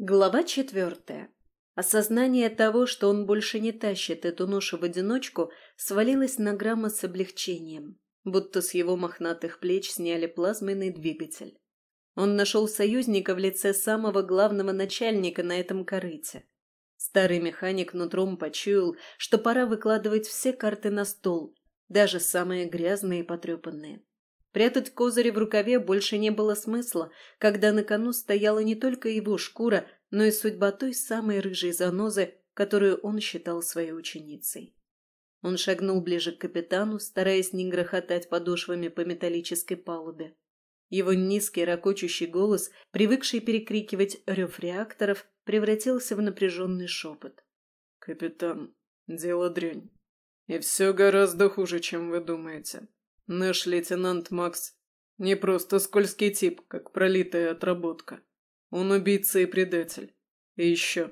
Глава четвертая. Осознание того, что он больше не тащит эту ношу в одиночку, свалилось на Грамма с облегчением, будто с его мохнатых плеч сняли плазменный двигатель. Он нашел союзника в лице самого главного начальника на этом корыте. Старый механик нутром почуял, что пора выкладывать все карты на стол, даже самые грязные и потрепанные. Прятать козыри в рукаве больше не было смысла, когда на кону стояла не только его шкура, но и судьба той самой рыжей занозы, которую он считал своей ученицей. Он шагнул ближе к капитану, стараясь не грохотать подошвами по металлической палубе. Его низкий ракочущий голос, привыкший перекрикивать рев реакторов, превратился в напряженный шепот. «Капитан, дело дрянь. И все гораздо хуже, чем вы думаете. Наш лейтенант Макс не просто скользкий тип, как пролитая отработка. Он убийца и предатель. И еще.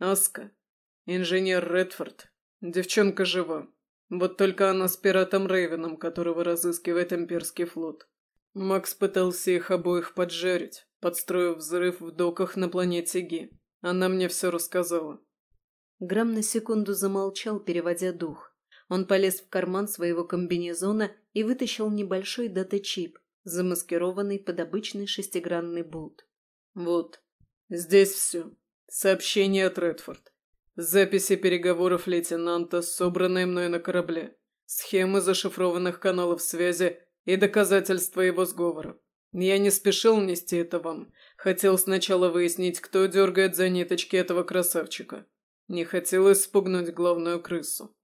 Аска. Инженер Редфорд. Девчонка жива. Вот только она с пиратом Рейвеном, которого разыскивает имперский флот. Макс пытался их обоих поджарить, подстроив взрыв в доках на планете Ги. Она мне все рассказала. Грамм на секунду замолчал, переводя дух. Он полез в карман своего комбинезона и вытащил небольшой дата-чип, замаскированный под обычный шестигранный болт. «Вот, здесь все. Сообщение от Редфорд. Записи переговоров лейтенанта, собранные мной на корабле. Схемы зашифрованных каналов связи и доказательства его сговора. Я не спешил нести это вам. Хотел сначала выяснить, кто дергает за ниточки этого красавчика. Не хотелось спугнуть главную крысу.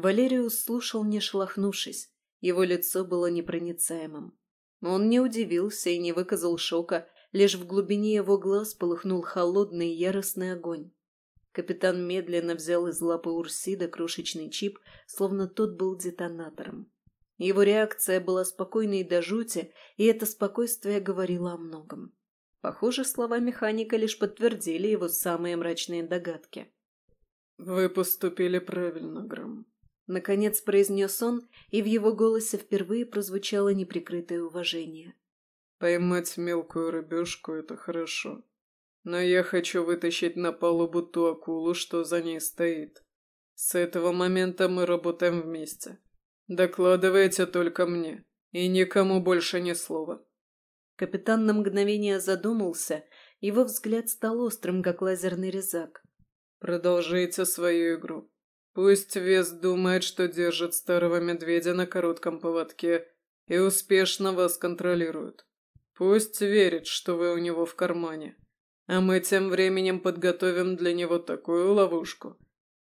Валериус слушал, не шелохнувшись. Его лицо было непроницаемым. Он не удивился и не выказал шока, лишь в глубине его глаз полыхнул холодный яростный огонь. Капитан медленно взял из лапы Урсида крошечный чип, словно тот был детонатором. Его реакция была спокойной до жути, и это спокойствие говорило о многом. Похоже, слова механика лишь подтвердили его самые мрачные догадки. «Вы поступили правильно, Грамм. Наконец произнес он, и в его голосе впервые прозвучало неприкрытое уважение. «Поймать мелкую рыбешку — это хорошо. Но я хочу вытащить на палубу ту акулу, что за ней стоит. С этого момента мы работаем вместе. Докладывайте только мне, и никому больше ни слова». Капитан на мгновение задумался, его взгляд стал острым, как лазерный резак. «Продолжайте свою игру. Пусть Вес думает, что держит старого медведя на коротком поводке и успешно вас контролирует. Пусть верит, что вы у него в кармане. А мы тем временем подготовим для него такую ловушку,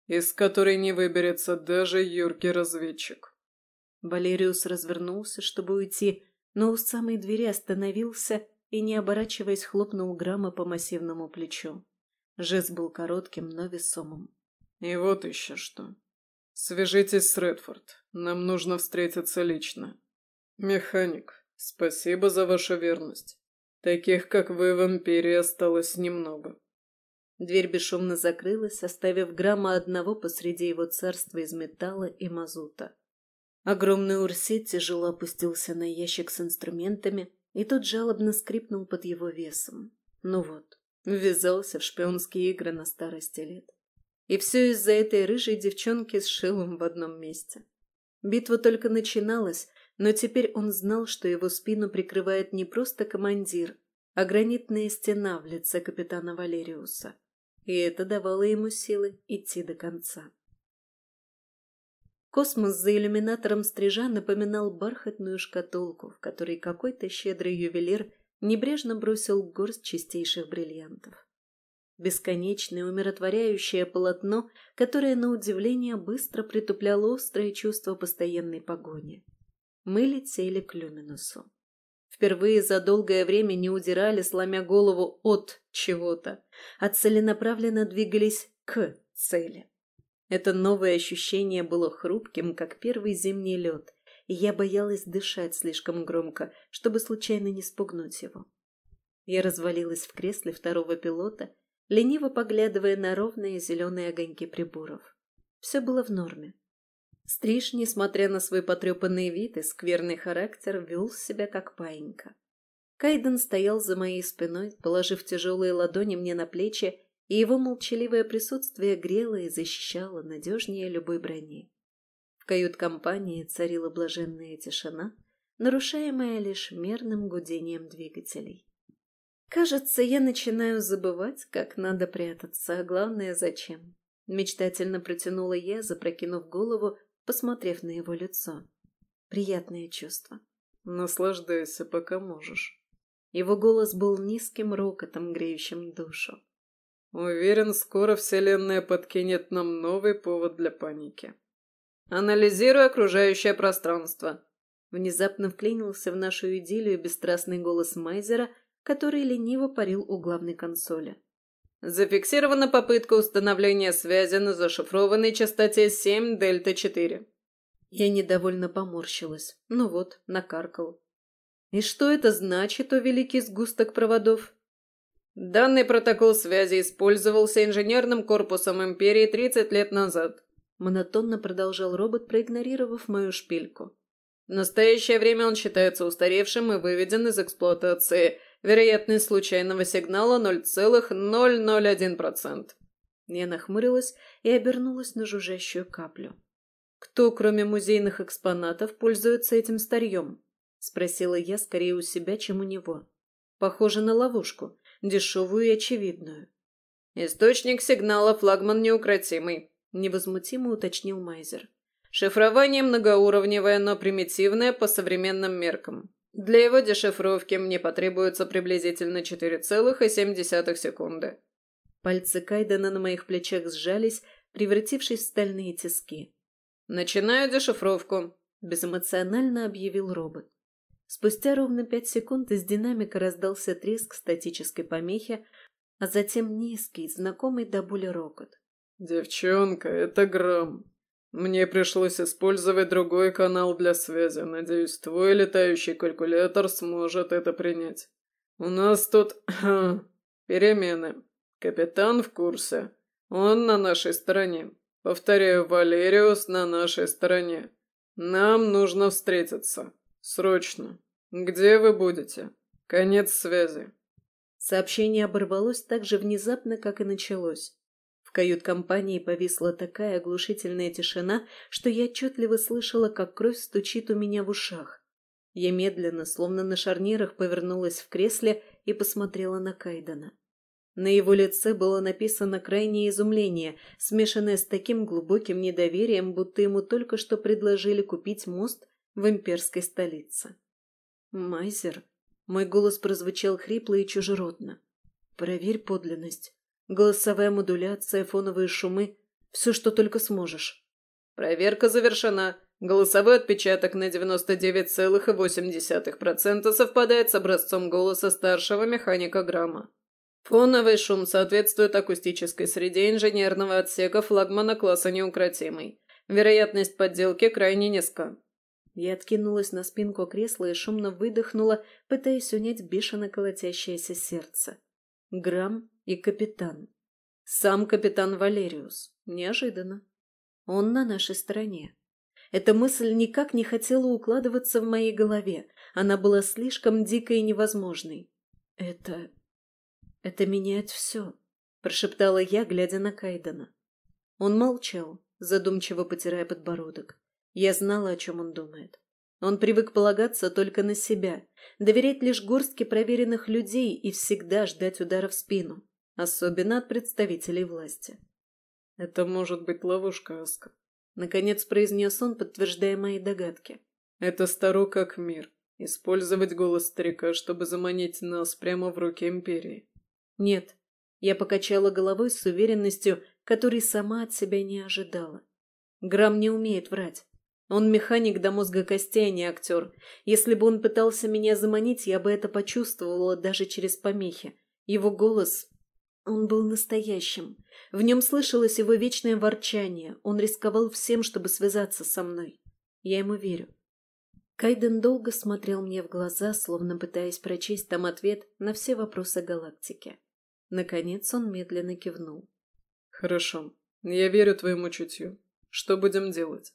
из которой не выберется даже юркий разведчик. Валериус развернулся, чтобы уйти, но у самой двери остановился и, не оборачиваясь, хлопнул Грамма по массивному плечу. Жест был коротким, но весомым. И вот еще что. Свяжитесь с Редфорд. Нам нужно встретиться лично. Механик, спасибо за вашу верность. Таких, как вы, в Империи осталось немного. Дверь бесшумно закрылась, оставив грамма одного посреди его царства из металла и мазута. Огромный урсет тяжело опустился на ящик с инструментами, и тот жалобно скрипнул под его весом. Ну вот, ввязался в шпионские игры на старости лет. И все из-за этой рыжей девчонки с шилом в одном месте. Битва только начиналась, но теперь он знал, что его спину прикрывает не просто командир, а гранитная стена в лице капитана Валериуса. И это давало ему силы идти до конца. Космос за иллюминатором стрижа напоминал бархатную шкатулку, в которой какой-то щедрый ювелир небрежно бросил горсть чистейших бриллиантов. Бесконечное умиротворяющее полотно, которое, на удивление, быстро притупляло острое чувство постоянной погони. Мы летели к Люминусу. Впервые за долгое время не удирали, сломя голову от чего-то, а целенаправленно двигались к цели. Это новое ощущение было хрупким, как первый зимний лед, и я боялась дышать слишком громко, чтобы случайно не спугнуть его. Я развалилась в кресле второго пилота лениво поглядывая на ровные зеленые огоньки приборов. Все было в норме. Стриж, несмотря на свой потрепанный вид и скверный характер, вел себя как паинька. Кайден стоял за моей спиной, положив тяжелые ладони мне на плечи, и его молчаливое присутствие грело и защищало надежнее любой брони. В кают-компании царила блаженная тишина, нарушаемая лишь мерным гудением двигателей. Кажется, я начинаю забывать, как надо прятаться, а главное, зачем. Мечтательно протянула я, запрокинув голову, посмотрев на его лицо. Приятное чувство. Наслаждайся, пока можешь. Его голос был низким рокотом, греющим душу. Уверен, скоро Вселенная подкинет нам новый повод для паники. Анализируя окружающее пространство. Внезапно вклинился в нашу идиллию бесстрастный голос Майзера, который лениво парил у главной консоли. Зафиксирована попытка установления связи на зашифрованной частоте 7 Дельта-4. Я недовольно поморщилась. Ну вот, накаркал. И что это значит, о великий сгусток проводов? Данный протокол связи использовался инженерным корпусом Империи 30 лет назад. Монотонно продолжал робот, проигнорировав мою шпильку. В настоящее время он считается устаревшим и выведен из эксплуатации. Вероятность случайного сигнала 0,001%. Я нахмурилась и обернулась на жужжащую каплю. «Кто, кроме музейных экспонатов, пользуется этим старьем?» — спросила я скорее у себя, чем у него. «Похоже на ловушку дешевую и очевидную. «Источник сигнала флагман неукротимый», — невозмутимо уточнил Майзер. «Шифрование многоуровневое, но примитивное по современным меркам. Для его дешифровки мне потребуется приблизительно 4,7 секунды». Пальцы Кайдена на моих плечах сжались, превратившись в стальные тиски. «Начинаю дешифровку», — безэмоционально объявил робот. Спустя ровно пять секунд из динамика раздался треск статической помехи, а затем низкий, знакомый до боли рокот. «Девчонка, это Грамм. Мне пришлось использовать другой канал для связи. Надеюсь, твой летающий калькулятор сможет это принять. У нас тут перемены. Капитан в курсе. Он на нашей стороне. Повторяю, Валериус на нашей стороне. Нам нужно встретиться. «Срочно. Где вы будете? Конец связи». Сообщение оборвалось так же внезапно, как и началось. Кают-компании повисла такая оглушительная тишина, что я отчетливо слышала, как кровь стучит у меня в ушах. Я медленно, словно на шарнирах, повернулась в кресле и посмотрела на Кайдена. На его лице было написано крайнее изумление, смешанное с таким глубоким недоверием, будто ему только что предложили купить мост в имперской столице. «Майзер?» Мой голос прозвучал хрипло и чужеродно. «Проверь подлинность. Голосовая модуляция, фоновые шумы. Все, что только сможешь». «Проверка завершена. Голосовой отпечаток на 99,8% совпадает с образцом голоса старшего механика Грамма. Фоновый шум соответствует акустической среде инженерного отсека флагмана класса неукротимый. Вероятность подделки крайне низка. Я откинулась на спинку кресла и шумно выдохнула, пытаясь унять бешено колотящееся сердце. Грамм и капитан. Сам капитан Валериус. Неожиданно. Он на нашей стороне. Эта мысль никак не хотела укладываться в моей голове. Она была слишком дикой и невозможной. «Это... это меняет все», — прошептала я, глядя на Кайдена. Он молчал, задумчиво потирая подбородок. Я знала, о чем он думает. Он привык полагаться только на себя, доверять лишь горстке проверенных людей и всегда ждать удара в спину, особенно от представителей власти. «Это может быть ловушка, Аска», — наконец произнес он, подтверждая мои догадки. «Это старо как мир. Использовать голос старика, чтобы заманить нас прямо в руки Империи». «Нет». Я покачала головой с уверенностью, которой сама от себя не ожидала. Грамм не умеет врать. Он механик до мозга костей, а не актер. Если бы он пытался меня заманить, я бы это почувствовала даже через помехи. Его голос... Он был настоящим. В нем слышалось его вечное ворчание. Он рисковал всем, чтобы связаться со мной. Я ему верю. Кайден долго смотрел мне в глаза, словно пытаясь прочесть там ответ на все вопросы галактики. Наконец он медленно кивнул. «Хорошо. Я верю твоему чутью. Что будем делать?»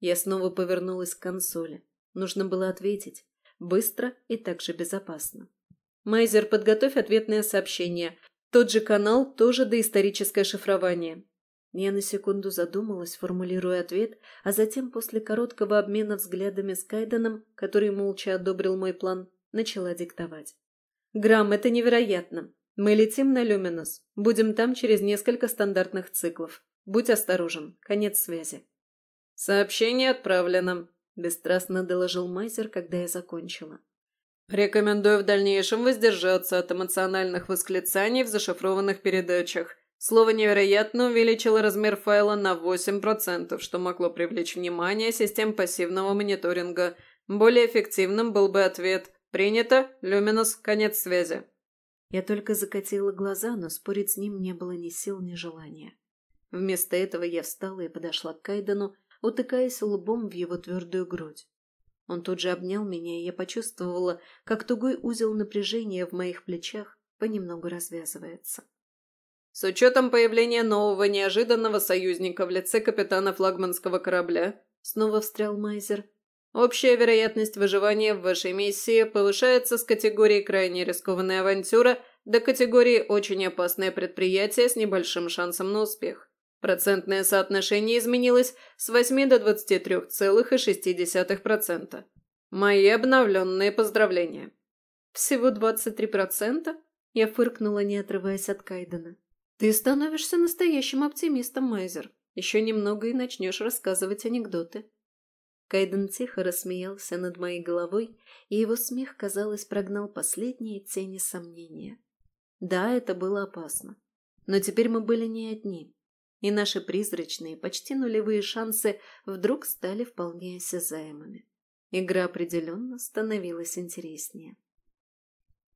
Я снова повернулась к консоли. Нужно было ответить. Быстро и так же безопасно. Майзер, подготовь ответное сообщение. Тот же канал, тоже доисторическое шифрование. Я на секунду задумалась, формулируя ответ, а затем после короткого обмена взглядами с Кайденом, который молча одобрил мой план, начала диктовать. «Грамм, это невероятно. Мы летим на Люминус. Будем там через несколько стандартных циклов. Будь осторожен. Конец связи». «Сообщение отправлено», – бесстрастно доложил Майзер, когда я закончила. «Рекомендую в дальнейшем воздержаться от эмоциональных восклицаний в зашифрованных передачах. Слово «невероятно» увеличило размер файла на 8%, что могло привлечь внимание систем пассивного мониторинга. Более эффективным был бы ответ «Принято, Люминус, конец связи». Я только закатила глаза, но спорить с ним не было ни сил, ни желания. Вместо этого я встала и подошла к Кайдену, утыкаясь лбом в его твердую грудь. Он тут же обнял меня, и я почувствовала, как тугой узел напряжения в моих плечах понемногу развязывается. С учетом появления нового неожиданного союзника в лице капитана флагманского корабля, снова встрял Майзер, общая вероятность выживания в вашей миссии повышается с категории «крайне рискованная авантюра» до категории «очень опасное предприятие с небольшим шансом на успех». Процентное соотношение изменилось с 8 до 23,6%. Мои обновленные поздравления. «Всего 23%?» Я фыркнула, не отрываясь от Кайдена. «Ты становишься настоящим оптимистом, Майзер. Еще немного и начнешь рассказывать анекдоты». Кайден тихо рассмеялся над моей головой, и его смех, казалось, прогнал последние тени сомнения. Да, это было опасно. Но теперь мы были не одни, и наши призрачные, почти нулевые шансы вдруг стали вполне осязаемыми. Игра определенно становилась интереснее.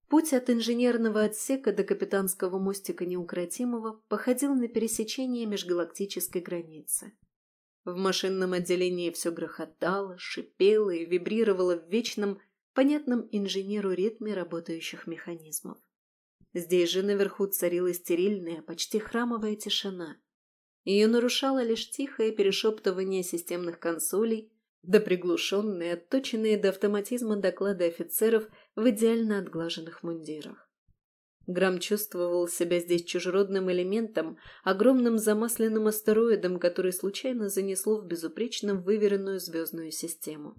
Путь от инженерного отсека до капитанского мостика неукротимого походил на пересечение межгалактической границы. В машинном отделении все грохотало, шипело и вибрировало в вечном, понятном инженеру ритме работающих механизмов. Здесь же наверху царила стерильная, почти храмовая тишина. Ее нарушало лишь тихое перешептывание системных консолей да приглушенные, отточенные до автоматизма доклады офицеров в идеально отглаженных мундирах. Грамм чувствовал себя здесь чужеродным элементом, огромным замасленным астероидом, который случайно занесло в безупречно выверенную звездную систему.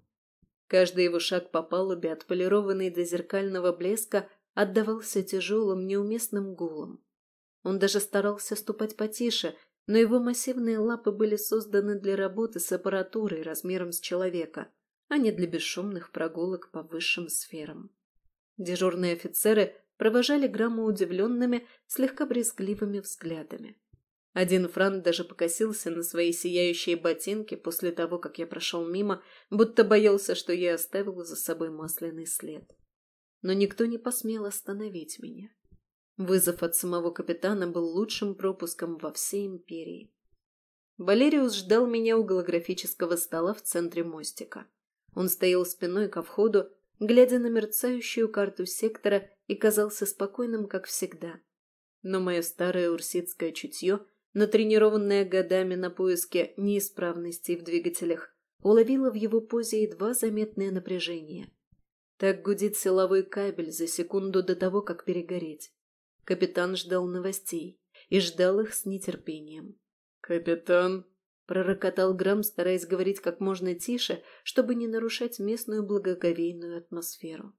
Каждый его шаг по палубе, отполированный до зеркального блеска, отдавался тяжелым, неуместным гулом. Он даже старался ступать потише, но его массивные лапы были созданы для работы с аппаратурой размером с человека, а не для бесшумных прогулок по высшим сферам. Дежурные офицеры провожали Грамма удивленными, слегка брезгливыми взглядами. Один Франт даже покосился на свои сияющие ботинки после того, как я прошел мимо, будто боялся, что я оставил за собой масляный след. Но никто не посмел остановить меня. Вызов от самого капитана был лучшим пропуском во всей империи. Валериус ждал меня у голографического стола в центре мостика. Он стоял спиной ко входу, глядя на мерцающую карту сектора и казался спокойным, как всегда. Но мое старое урситское чутье, натренированное годами на поиске неисправностей в двигателях, уловило в его позе едва заметное напряжение. Так гудит силовой кабель за секунду до того, как перегореть. Капитан ждал новостей и ждал их с нетерпением. «Капитан!» — пророкотал Грамм, стараясь говорить как можно тише, чтобы не нарушать местную благоговейную атмосферу.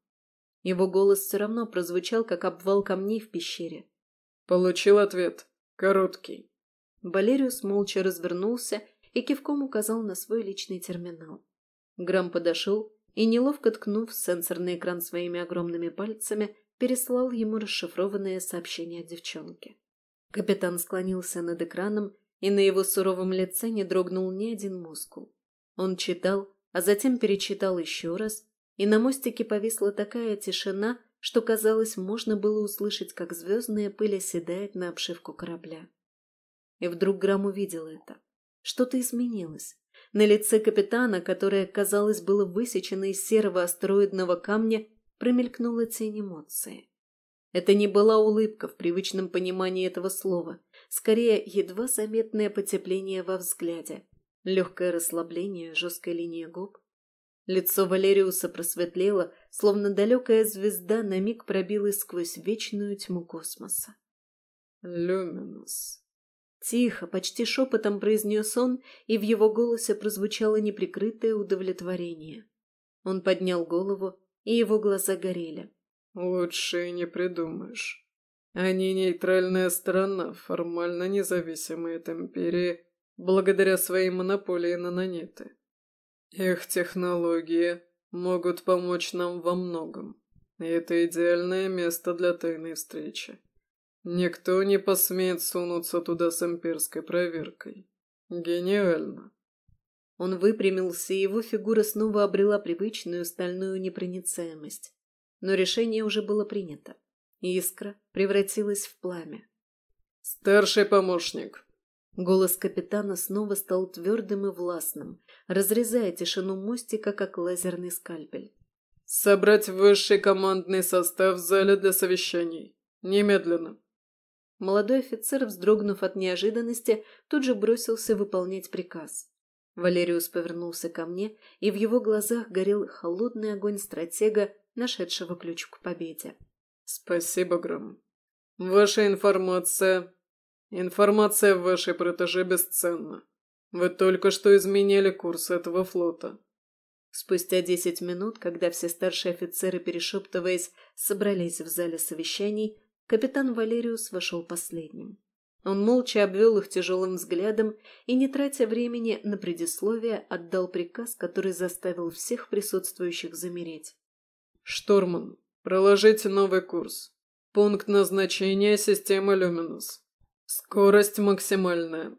Его голос все равно прозвучал, как обвал камней в пещере. «Получил ответ. Короткий». Валериус молча развернулся и кивком указал на свой личный терминал. Грамм подошел и, неловко ткнув сенсорный экран своими огромными пальцами, переслал ему расшифрованное сообщение от девчонки. Капитан склонился над экраном, и на его суровом лице не дрогнул ни один мускул. Он читал, а затем перечитал еще раз, и на мостике повисла такая тишина, что, казалось, можно было услышать, как звездная пыль оседает на обшивку корабля. И вдруг Грам увидел это. Что-то изменилось. На лице капитана, которое, казалось, было высечено из серого астероидного камня, промелькнула тень эмоции. Это не была улыбка в привычном понимании этого слова, скорее едва заметное потепление во взгляде, легкое расслабление, жесткая линия губ. Лицо Валериуса просветлело, словно далекая звезда на миг пробилась сквозь вечную тьму космоса. «Люминус», Тихо, почти шепотом произнес он, и в его голосе прозвучало неприкрытое удовлетворение. Он поднял голову, и его глаза горели. «Лучше и не придумаешь. Они нейтральная страна, формально независимая от Империи, благодаря своей монополии на нанеты. Их технологии могут помочь нам во многом, это идеальное место для тайной встречи. Никто не посмеет сунуться туда с имперской проверкой. Гениально. Он выпрямился, и его фигура снова обрела привычную стальную непроницаемость. Но решение уже было принято. Искра превратилась в пламя. «Старший помощник!» Голос капитана снова стал твердым и властным, разрезая тишину мостика, как лазерный скальпель. «Собрать высший командный состав в зале для совещаний. Немедленно!» Молодой офицер, вздрогнув от неожиданности, тут же бросился выполнять приказ. Валериус повернулся ко мне, и в его глазах горел холодный огонь стратега, нашедшего ключ к победе. «Спасибо, Грэм. Ваша информация... Информация в вашей протеже бесценна. Вы только что изменили курс этого флота». Спустя десять минут, когда все старшие офицеры, перешептываясь, собрались в зале совещаний, Капитан Валериус вошел последним. Он молча обвел их тяжелым взглядом и, не тратя времени на предисловие, отдал приказ, который заставил всех присутствующих замереть. «Штурман, проложите новый курс. Пункт назначения системы Люминус. Скорость максимальная».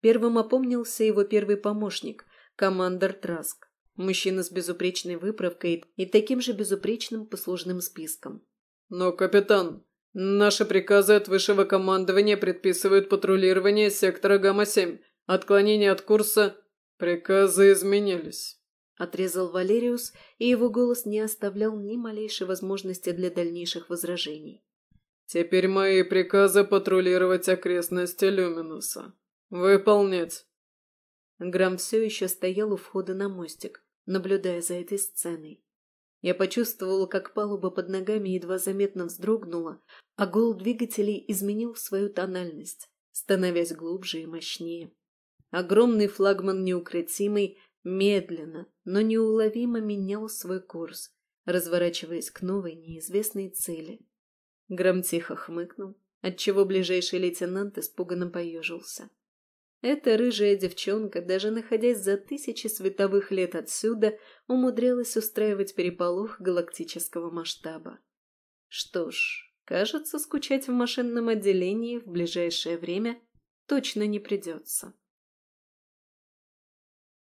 Первым опомнился его первый помощник, командор Траск, мужчина с безупречной выправкой и таким же безупречным послужным списком. «Но, капитан, Наши приказы от высшего командования предписывают патрулирование сектора Гамма-7. Отклонение от курса... Приказы изменились. Отрезал Валериус, и его голос не оставлял ни малейшей возможности для дальнейших возражений. Теперь мои приказы патрулировать окрестности Люминуса. Выполнять. Грамм все еще стоял у входа на мостик, наблюдая за этой сценой. Я почувствовала, как палуба под ногами едва заметно вздрогнула, а гул двигателей изменил свою тональность, становясь глубже и мощнее. Огромный флагман неукротимый медленно, но неуловимо менял свой курс, разворачиваясь к новой неизвестной цели. Гром тихо хмыкнул, отчего ближайший лейтенант испуганно поежился. Эта рыжая девчонка, даже находясь за тысячи световых лет отсюда, умудрялась устраивать переполох галактического масштаба. Что ж, кажется, скучать в машинном отделении в ближайшее время точно не придется.